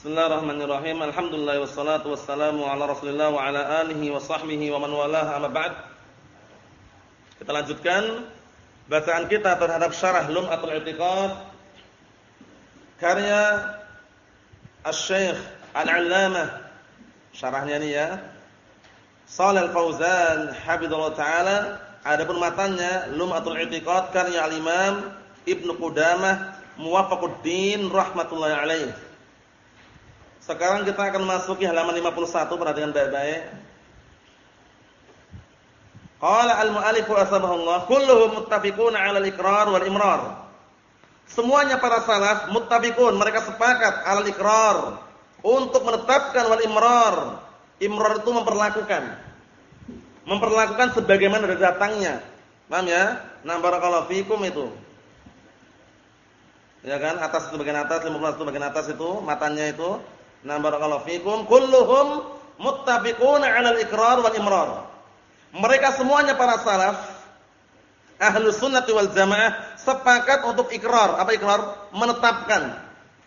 Bismillahirrahmanirrahim. Alhamdulillah wassalatu wassalamu ala Rasulillah wa ala alihi wa sahbihi wa man walah amma ba'd. Kita lanjutkan bacaan kita terhadap syarah Lum'atul I'tiqad karya Asy-Syaikh Al-'Allamah syarahnya ini ya. Shalal Fauzan hafizallahu taala adapun matanya Lum'atul I'tiqad karya Al-Imam Ibnu Qudamah Muwaffaquddin rahmatullahi alaihi. Sekarang kita akan masuki halaman 51, perhatikan baik-baik. Qala al-mu'allif rahimahullah, kulluhum muttafiqun 'ala al-iqrar wal imrar. Semuanya para salaf muttafiqun, mereka sepakat al-iqrar untuk menetapkan wal imrar. Imrar itu memperlakukan. Memperlakukan sebagaimana datangnya. Paham ya? Nah, barakallahu fikum itu. Ya kan? Atas itu bagian atas, 15 itu bagian atas itu, matanya itu Nah barakallahu fikum kulluhum muttafiquna 'alal iqrar wal imrar. Mereka semuanya para salaf Ahlus sunnah wal jamaah sepakat untuk ikrar. Apa ikrar? Menetapkan.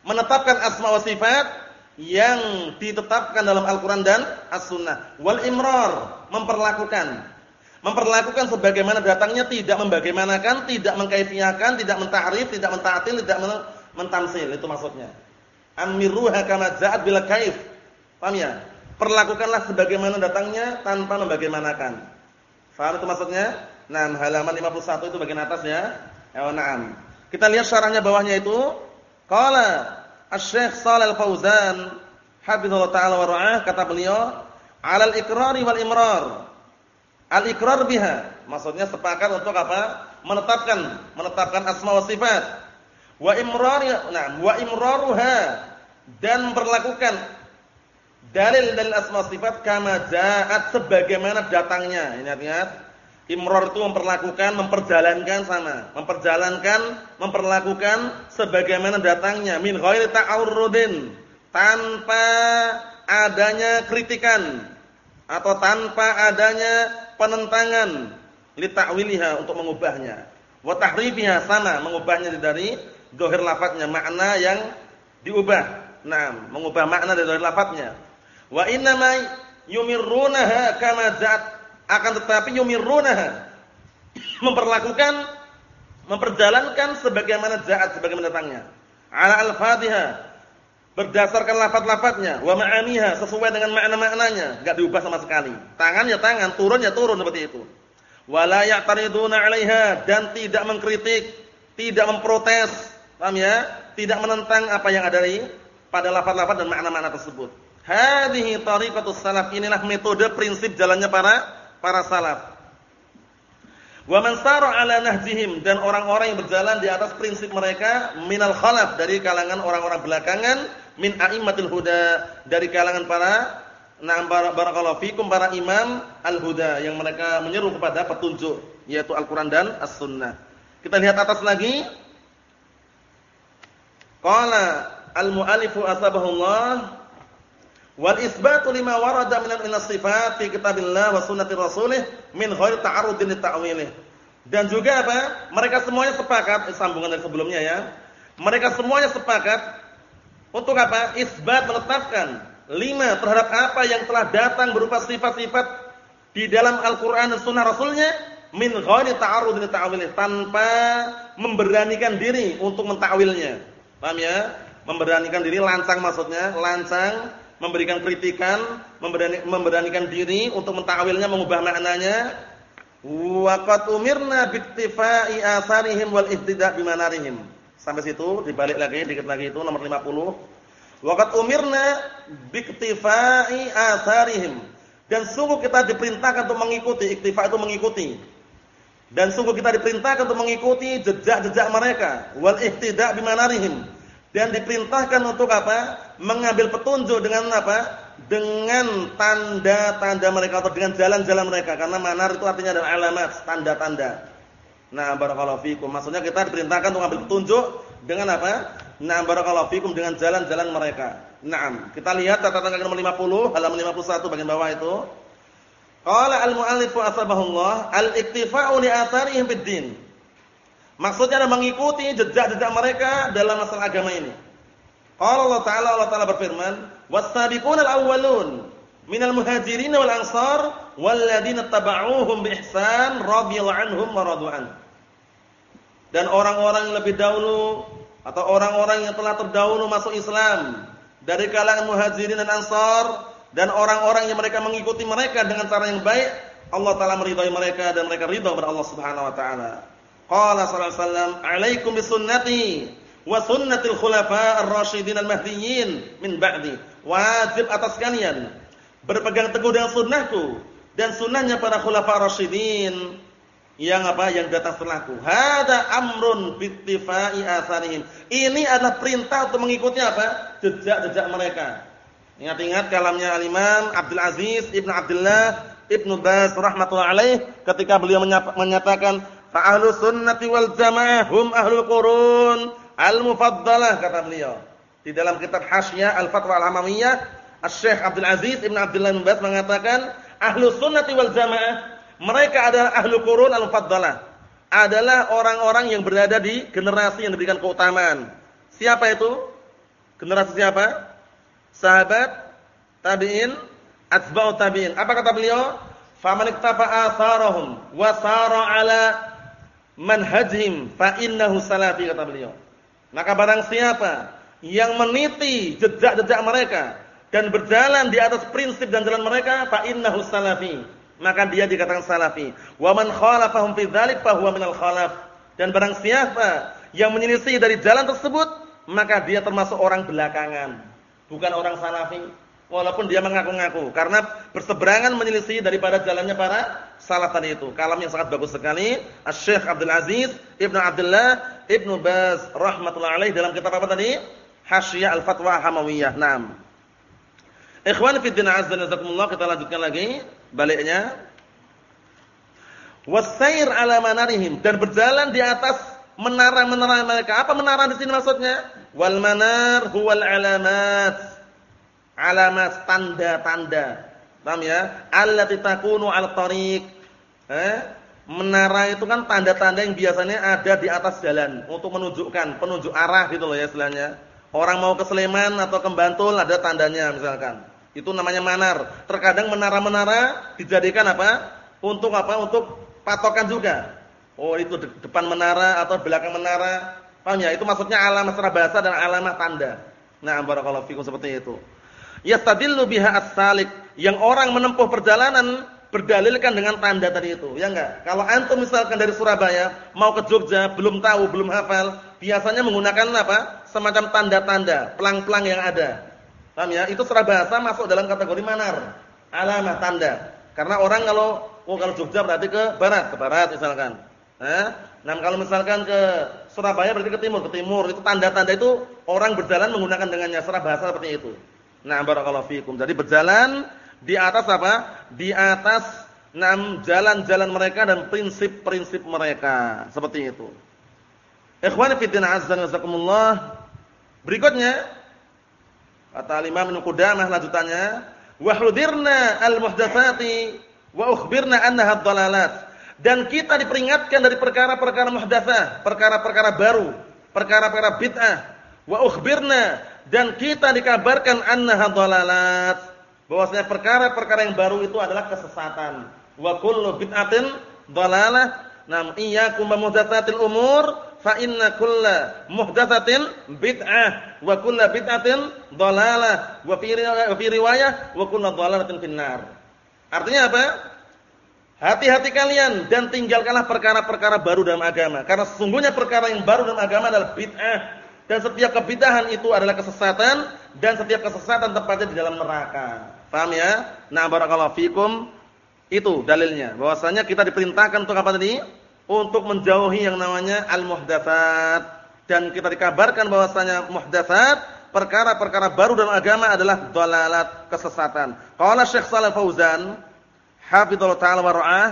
Menetapkan asma wa sifat yang ditetapkan dalam Al-Qur'an dan As-Sunnah. Wal imrar, memperlakukan. Memperlakukan sebagaimana datangnya tidak membagaimanakan, tidak mengkaifiahkan, tidak mentahrif, tidak menta'til, tidak mentamsil. Itu maksudnya. Amiruha kama ja'at bila kaif. Paham ya? Perlakukanlah sebagaimana datangnya tanpa membagaimanakan. Faham itu maksudnya? Nah, halaman 51 itu bagian atas ya. Ya, na'am. Kita lihat syarahnya bawahnya itu. Qala Asy-Syaikh Shalal Fauzan hafizallahu taala wa ra'ah kata beliau, "'alal iqrari wal imrar." Al-iqrar biha, maksudnya sepakat untuk apa? Menetapkan, menetapkan asma wa sifat. Wa imrar, nah, wa imraruha dan memperlakukan dalil dalil asma sifat kama ja'at sebagaimana datangnya. Ingat-ingat. Imrar itu memperlakukan, memperjalankan sama, memperjalankan, memperlakukan sebagaimana datangnya min ghairi ta'arrudin, tanpa adanya kritikan atau tanpa adanya penentangan li ta'wiliha untuk mengubahnya. Wa tahrifiha sama, mengubahnya dari dohir lafadznya, makna yang diubah. Nah, mengubah makna dari lafadznya. Wa inna ma yumirrunaha kama zat akan tetapi yumirrunaha memperlakukan memperjalankan sebagaimana zat sebagaimana datangnya. Ala al-Fatihah berdasarkan lafaz-lafaznya wa ma'aniha sesuai dengan makna-maknanya, enggak diubah sama sekali. Tangan ya tangan, turun ya turun seperti itu. Wala ya'tariduna 'alaiha dan tidak mengkritik, tidak memprotes. Paham ya? Tidak menentang apa yang ada di pada lafaz-lafaz dan makna-makna tersebut. Hadhihi tariqatus salaf. Inilah metode prinsip jalannya para para salaf. Wa man sara ala nahjihim dan orang-orang yang berjalan di atas prinsip mereka minal khalaf dari kalangan orang-orang belakangan min a'immatil huda dari kalangan para na'am barakallahu fikum para imam al-huda yang mereka menyeru kepada petunjuk yaitu Al-Qur'an dan As-Sunnah. Kita lihat atas lagi. Qala al-mu'allifu asbahullah wal isbatu lima warada min al-sifat fi kitabillah wa sunnati rasulih min ghairi ta'arrudin ta'wilih. Dan juga apa? Mereka semuanya sepakat, sambungan dari sebelumnya ya. Mereka semuanya sepakat untuk apa? Isbat menetapkan lima terhadap apa yang telah datang berupa sifat-sifat di dalam Al-Qur'an dan sunnah Rasulnya min ghairi ta'arrudin ta'wilih tanpa memberanikan diri untuk mentakwilnya. Paham ya? memberanikan diri lancang maksudnya, lancang memberikan kritikan, memberani, memberanikan diri untuk mentakwilnya, mengubah maknanya. Wa qad umirna biktifai asarihim wal ihtidak bimanarihim. Sampai situ dibalik lagi dikit lagi itu nomor 50. Wa qad umirna biktifai asarihim. Dan sungguh kita diperintahkan untuk mengikuti, iktifa itu mengikuti. Dan sungguh kita diperintahkan untuk mengikuti jejak-jejak mereka, wal ihtidak bimanarihim dan diperintahkan untuk apa? Mengambil petunjuk dengan apa? Dengan tanda-tanda mereka atau dengan jalan-jalan mereka karena manar itu artinya adalah alamat, tanda-tanda. Nah, barakallahu fikum. Maksudnya kita diperintahkan untuk mengambil petunjuk dengan apa? Nah, barakallahu fikum dengan jalan-jalan mereka. Naam. Kita lihat catatan kaki nomor 50, halaman 51 bagian bawah itu. Qala al-mu'allif asbahullah al-iktifa'u li atharihim fid Maksudnya adalah mengikuti jejak-jejak mereka dalam masalah agama ini. Allah Ta'ala Allah Ta'ala berfirman, "Was-sabiquna al-awwalun minal muhajirin wal ansar walladzina tabauhum bi ihsan radhiyallahu anhum wa radu'an." Dan orang-orang yang lebih dahulu atau orang-orang yang telah terdahulu masuk Islam dari kalangan muhajirin dan ansar dan orang-orang yang mereka mengikuti mereka dengan cara yang baik, Allah taala meridai mereka dan mereka ridha kepada Allah Subhanahu wa taala. Qala sallallahu alaihi wasallam, "Alaikum bisunnati wa sunnatil khulafa ar-rasyidin al-mahdiyyin min ba'di. Wajib atas kalian berpegang teguh dengan sunnahku dan sunnahnya para khulafa ar-rasyidin yang apa yang datang setelahku. Hada amrun bittifai asarihim. Ini adalah perintah untuk mengikuti apa? jejak-jejak mereka. Ingat-ingat kalamnya al-Imam Abdul Aziz Ibnu Abdullah Ibnu Baz rahimatullah alaih ketika beliau menyatakan fa ahlus sunnati wal jamaah hum ahlul qurun Al-Mufaddalah kata beliau. Di dalam kitab Hasyiah Al-Fatwa Al-Hamamiyah, Asy-Syaikh Abdul Aziz Ibn Abdullah bin mengatakan, Ahlus Sunnati wal Jamaah, mereka adalah ahlu qurun al-mufaddalah. Adalah orang-orang yang berada di generasi yang diberikan keutamaan. Siapa itu? Generasi siapa? Sahabat, tabi'in, atba'ut tabi'in. Apa kata beliau? Faman iktafa atharahum wa ala manhajihim fa innahu salafi kata beliau. Maka barang siapa yang meniti jejak-jejak mereka dan berjalan di atas prinsip dan jalan mereka, fa innahu salafi. Maka dia dikatakan salafi. Wa man khalafahum fi dzalik fa huwa minal khalaf. Dan barang siapa yang menyelisih dari jalan tersebut, maka dia termasuk orang belakangan, bukan orang salafi. Walaupun dia mengaku-ngaku karena berseberangan menyelisih daripada jalannya para salaf tadi itu. Kalam yang sangat bagus sekali. Asy-Syaikh Abdul Aziz Ibnu Abdullah Ibnu Baz rahimatullah alaih dalam kitab apa tadi? Hasyiah Al-Fatwa Hamawiyah. Naam. Ikhwan fi din azza jazakumullah kita lanjutkan lagi baliknya. Wasair ala manarihim dan berjalan di atas menara-menara mereka. Apa menara di sini maksudnya? Wal manar huwal alamat alamat tanda-tanda. Paham ya? Allati takunu 'ala tariq. Eh? Menara itu kan tanda-tanda yang biasanya ada di atas jalan untuk menunjukkan penunjuk arah gitu loh ya istilahnya. Orang mau ke Sleman atau ke Bantul ada tandanya misalkan. Itu namanya manar. Terkadang menara-menara dijadikan apa? Untuk apa? Untuk patokan juga. Oh, itu depan menara atau belakang menara. Paham ya? Itu maksudnya alamat secara bahasa dan alamat tanda. Nah, barakallahu fikum seperti itu yastadillu biha as-salik. Yang orang menempuh perjalanan berdalilkan dengan tanda tadi itu. Ya enggak? Kalau antum misalkan dari Surabaya mau ke Jogja belum tahu belum hafal biasanya menggunakan apa? Semacam tanda-tanda pelang-pelang yang ada. Paham ya? Itu secara bahasa masuk dalam kategori manar. Alamah tanda. Karena orang kalau oh kalau Jogja berarti ke barat ke barat misalkan. Eh? nah kalau misalkan ke Surabaya berarti ke timur ke timur. Itu tanda-tanda itu orang berjalan menggunakan dengannya. Secara bahasa seperti itu Nah, barakallahu fikum. Jadi berjalan di atas apa? Di atas enam jalan-jalan mereka dan prinsip-prinsip mereka. Seperti itu. Ikhwani fi din azza wa jazakumullah. Berikutnya kata Imam Ibnu Qudamah lanjutannya, "Wa hudirna al-muhdatsati wa ukhbirna annaha dhalalat." Dan kita diperingatkan dari perkara-perkara muhdatsah, perkara-perkara baru, perkara-perkara bid'ah. Wa ukhbirna dan kita dikabarkan annaha dhalalat. Bahwasanya perkara-perkara yang baru itu adalah kesesatan. Wa kullu bid'atin dhalalah. Nam iyyakum muhdatsatil umur fa inna kulla muhdatsatin bid'ah. Wa kullu bid'atin dhalalah. Wa fi riwayah wa kullu dhalalatin finnar. Artinya apa? Hati-hati kalian dan tinggalkanlah perkara-perkara baru dalam agama. Karena sesungguhnya perkara yang baru dalam agama adalah bid'ah dan setiap kebidahan itu adalah kesesatan dan setiap kesesatan tepatnya di dalam neraka. Paham ya? Nah, barakallahu fikum. Itu dalilnya. Bahwasanya kita diperintahkan untuk apa tadi? Untuk menjauhi yang namanya al-muhdatsat dan kita dikabarkan bahwasanya muhdatsat perkara-perkara baru dalam agama adalah dalalat kesesatan. Qala Syekh Shalal Fauzan, hafizallahu taala wa ra'ah,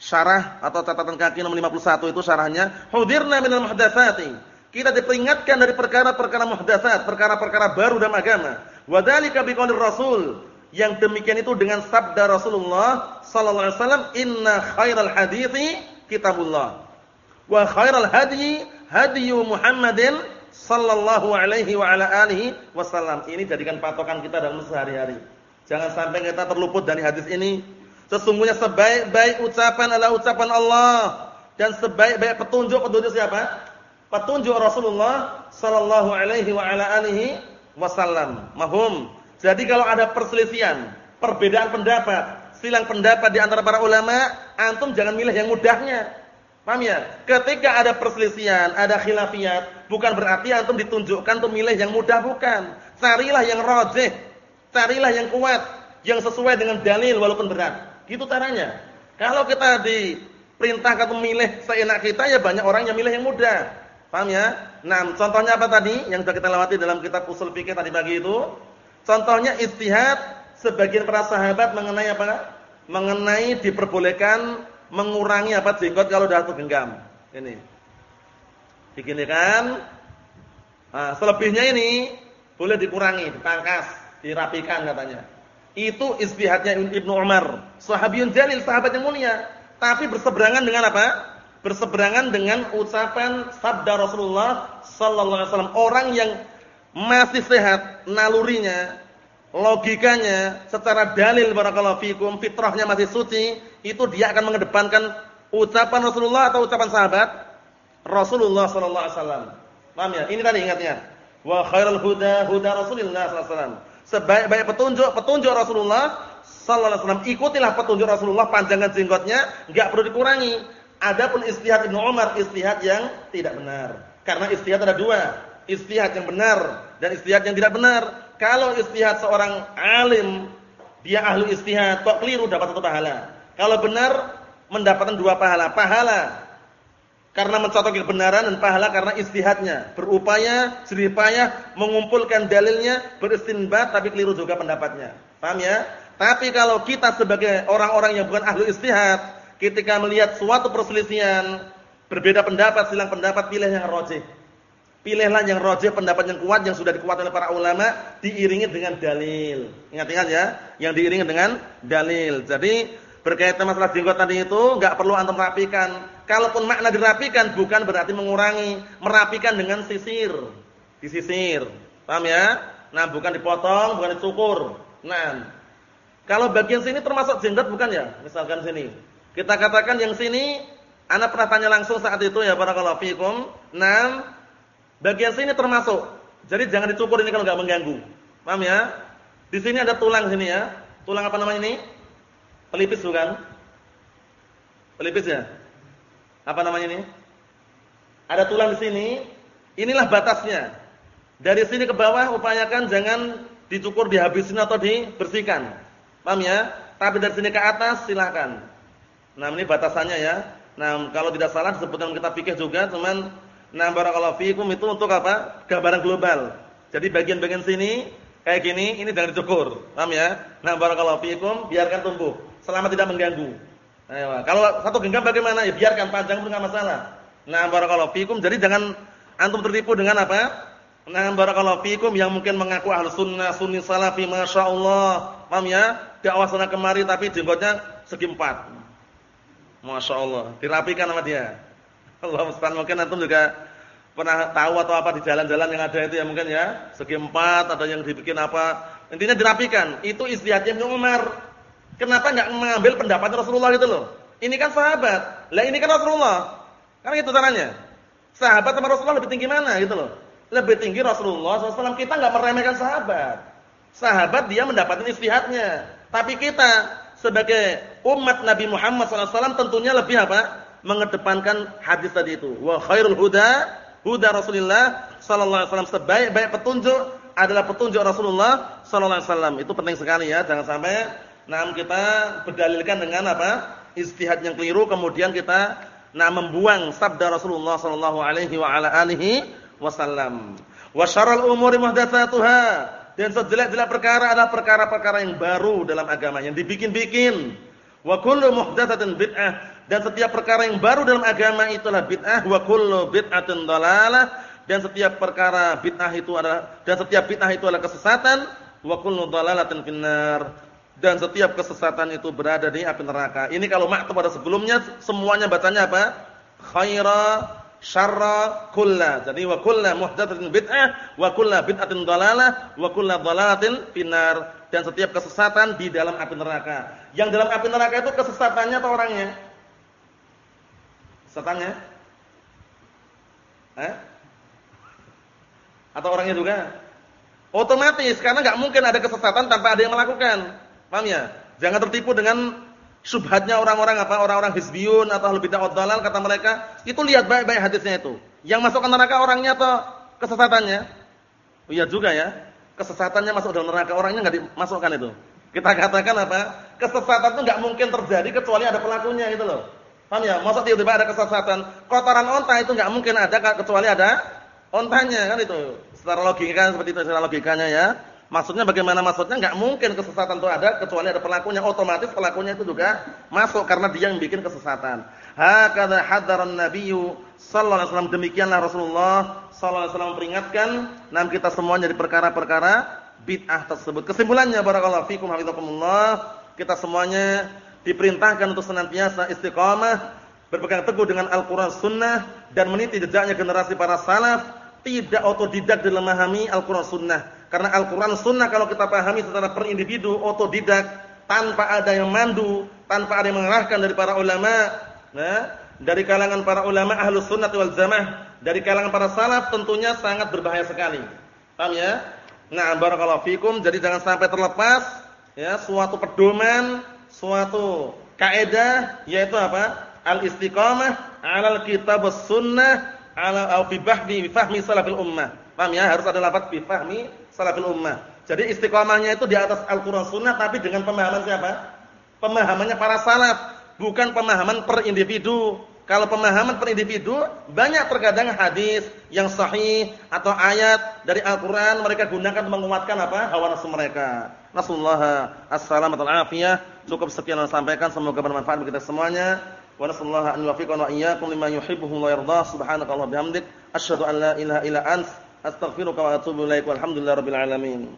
syarah atau catatan kaki nomor 51 itu syarahnya, hudirna minal muhdatsati kita diperingatkan dari perkara-perkara muhdatsat, perkara-perkara baru dalam agama. Wadzalika biqaulir Rasul. Yang demikian itu dengan sabda Rasulullah sallallahu alaihi wasallam, "Inna khairal hadithi kitabullah wa khairal hadyi hadyu Muhammadin sallallahu alaihi wa ala alihi wasallam. Ini jadikan patokan kita dalam sehari-hari. Jangan sampai kita terluput dari hadis ini. Sesungguhnya sebaik-baik ucapan adalah ucapan Allah dan sebaik-baik petunjuk petunjuk siapa? Petunjuk Rasulullah sallallahu alaihi wasallam. Mahum. Jadi kalau ada perselisihan, perbedaan pendapat, silang pendapat di antara para ulama, antum jangan milih yang mudahnya. Paham ya? Ketika ada perselisihan, ada khilafiyat, bukan berarti antum ditunjukkan untuk milih yang mudah bukan. Carilah yang rajih. Carilah yang kuat, yang sesuai dengan dalil walaupun berat. Gitu caranya. Kalau kita diperintahkan untuk milih seenak kita ya banyak orang yang milih yang mudah. Paham ya? Nah, contohnya apa tadi yang sudah kita lewati dalam kitab usul fikih tadi pagi itu? Contohnya istihad sebagian para sahabat mengenai apa? Mengenai diperbolehkan mengurangi apa jenggot kalau sudah genggam. Ini. Begini kan? Nah, selebihnya ini boleh dikurangi, dipangkas, dirapikan katanya. Itu istihadnya Ibnu Umar, sahabiyun jalil, sahabat yang mulia. Tapi berseberangan dengan apa? Berseberangan dengan ucapan sabda Rasulullah sallallahu alaihi wasallam. Orang yang masih sehat nalurinya, logikanya, secara dalil barakallahu fikum, fitrahnya masih suci, itu dia akan mengedepankan ucapan Rasulullah atau ucapan sahabat Rasulullah sallallahu alaihi wasallam. Paham ya? Ini tadi ingatnya. Wa khairul huda huda Rasulullah sallallahu alaihi wasallam. Sebaik-baik petunjuk petunjuk Rasulullah sallallahu alaihi wasallam. Ikutilah petunjuk Rasulullah, panjangkan jenggotnya, enggak perlu dikurangi. Adapun istihad Ibnu Umar istihad yang tidak benar. Karena istihad ada dua, istihad yang benar dan istihad yang tidak benar. Kalau istihad seorang alim, dia ahli istihad, kok keliru dapat satu pahala. Kalau benar mendapatkan dua pahala. Pahala karena mencocoki kebenaran dan pahala karena istihadnya. Berupaya, jerih payah mengumpulkan dalilnya, beristinbat tapi keliru juga pendapatnya. Paham ya? Tapi kalau kita sebagai orang-orang yang bukan ahli istihad, ketika melihat suatu perselisihan, berbeda pendapat, silang pendapat, pilih yang rajih. Pilihlah yang rajih, pendapat yang kuat yang sudah dikuatkan oleh para ulama, diiringi dengan dalil. Ingat-ingat ya, yang diiringi dengan dalil. Jadi Berkaitan masalah jenggot tadi itu enggak perlu antum rapikan. Kalaupun makna dirapikan bukan berarti mengurangi, merapikan dengan sisir. Disisir. Paham ya? Nah, bukan dipotong, bukan dicukur. Nah, kalau bagian sini termasuk jenggot bukan ya? Misalkan sini. Kita katakan yang sini anak pernah tanya langsung saat itu ya barakallahu fikum. Nah, bagian sini termasuk. Jadi jangan dicukur ini kalau enggak mengganggu. Paham ya? Di sini ada tulang sini ya. Tulang apa namanya ini? Pelipis bukan? Pelipis ya? Apa namanya ini? Ada tulang di sini. Inilah batasnya. Dari sini ke bawah upayakan jangan dicukur, dihabisin atau dibersihkan. Paham ya? Tapi dari sini ke atas silahkan. Nah, ini batasannya ya. Nah, kalau tidak salah disebutkan kita pikir juga, cuman nah barakallahu fikum itu untuk apa? Gambaran global. Jadi bagian-bagian sini kayak gini, ini jangan dicukur. Paham ya? Nah, barakallahu fikum biarkan tumbuh selama tidak mengganggu. Ayo, kalau satu genggam bagaimana? Ya biarkan panjang pun enggak masalah. Nah, barakallahu fikum. Jadi jangan antum tertipu dengan apa? Nah, barakallahu fikum yang mungkin mengaku ahlu sunnah, sunni salafi, masya Allah. Paham ya? Dakwah sana kemari tapi jenggotnya segi empat. Masya Allah. Dirapikan sama dia. Allah mustahil mungkin antum juga pernah tahu atau apa di jalan-jalan yang ada itu ya mungkin ya. Segi empat, ada yang dibikin apa. Intinya dirapikan. Itu istihadnya Ibnu Umar. Kenapa enggak mengambil pendapat Rasulullah gitu loh? Ini kan sahabat. Lah ini kan Rasulullah. Kan itu caranya. Sahabat sama Rasulullah lebih tinggi mana gitu loh. Lebih tinggi Rasulullah SAW. Kita enggak meremehkan sahabat. Sahabat dia mendapatkan istihadnya. Tapi kita sebagai umat Nabi Muhammad SAW tentunya lebih apa? Mengedepankan hadis tadi itu. Wa khairul huda huda Rasulullah wasallam sebaik-baik petunjuk adalah petunjuk Rasulullah wasallam. Itu penting sekali ya, jangan sampai nah kita berdalilkan dengan apa? Istihad yang keliru kemudian kita nah membuang sabda Rasulullah alaihi wa ala alihi wasallam. Wa umuri muhdatsatuha dan sejelek-jelek perkara adalah perkara-perkara yang baru dalam agama yang dibikin-bikin. Wa kullu muhdatsatin bid'ah dan setiap perkara yang baru dalam agama itulah bid'ah wa kullu bid'atin dhalalah dan setiap perkara bid'ah itu adalah dan setiap bid'ah itu adalah kesesatan wa kullu dhalalatin finnar dan setiap kesesatan itu berada di api neraka. Ini kalau maktab pada sebelumnya semuanya bacanya apa? Khaira syarra kulla. Jadi wa kulla muhdatsatin bid'ah wa kulla bid'atin dhalalah wa kulla dhalalatin finnar. Dan setiap kesesatan di dalam api neraka. Yang dalam api neraka itu kesesatannya atau orangnya? Kesesatannya? Eh? Atau orangnya juga? Otomatis karena nggak mungkin ada kesesatan tanpa ada yang melakukan. Paham ya? Jangan tertipu dengan subhatnya orang-orang apa orang-orang hizbiyun atau lebih bid'ah dalal kata mereka, itu lihat baik-baik hadisnya itu. Yang masuk ke neraka orangnya atau kesesatannya? Oh, iya juga ya. Kesesatannya masuk dalam neraka, orangnya enggak dimasukkan itu. Kita katakan apa? Kesesatan itu enggak mungkin terjadi kecuali ada pelakunya itu loh. Paham ya? Masa tiba-tiba ada kesesatan? Kotoran onta itu enggak mungkin ada kecuali ada ontanya kan itu. Secara logika seperti itu secara logikanya ya. Maksudnya bagaimana maksudnya? Enggak mungkin kesesatan itu ada kecuali ada pelakunya. Otomatis pelakunya itu juga masuk karena dia yang bikin kesesatan. Hakadha hadaran nabiyyu sallallahu alaihi wasallam demikianlah Rasulullah sallallahu alaihi wasallam peringatkan nam kita semuanya dari perkara-perkara bid'ah tersebut. Kesimpulannya barakallahu fikum hafizakumullah, kita semuanya diperintahkan untuk senantiasa istiqamah, berpegang teguh dengan Al-Qur'an Sunnah dan meniti jejaknya generasi para salaf, tidak otodidak dalam memahami Al-Qur'an Sunnah karena Al-Quran Sunnah kalau kita pahami secara per individu, otodidak, tanpa ada yang mandu, tanpa ada yang mengarahkan dari para ulama, nah, dari kalangan para ulama ahlu sunnah wal jamaah, dari kalangan para salaf tentunya sangat berbahaya sekali. Paham ya? Nah, barakallahu fikum. Jadi jangan sampai terlepas ya suatu pedoman, suatu kaidah yaitu apa? Al-istiqamah 'alal kitab sunnah 'ala au fi bahmi fahmi salafil ummah. Paham ya? Harus ada lafaz bi fahmi salafil ummah. Jadi istiqomahnya itu di atas Al-Qur'an Sunnah tapi dengan pemahaman siapa? Pemahamannya para salaf, bukan pemahaman per individu. Kalau pemahaman per individu banyak terkadang hadis yang sahih atau ayat dari Al-Qur'an mereka gunakan menguatkan apa? hawa nafsu mereka. Nasallahu as-salamata afiyah. Cukup sekian yang sampaikan semoga bermanfaat bagi kita semuanya. ونسأل الله أن يوفقنا وإياكم لما يحبه ويرضاه سبحانك اللهم وبحمدك أشهد أن لا إله إلا أنت أستغفرك وأتوب إليك والحمد لله رب العالمين.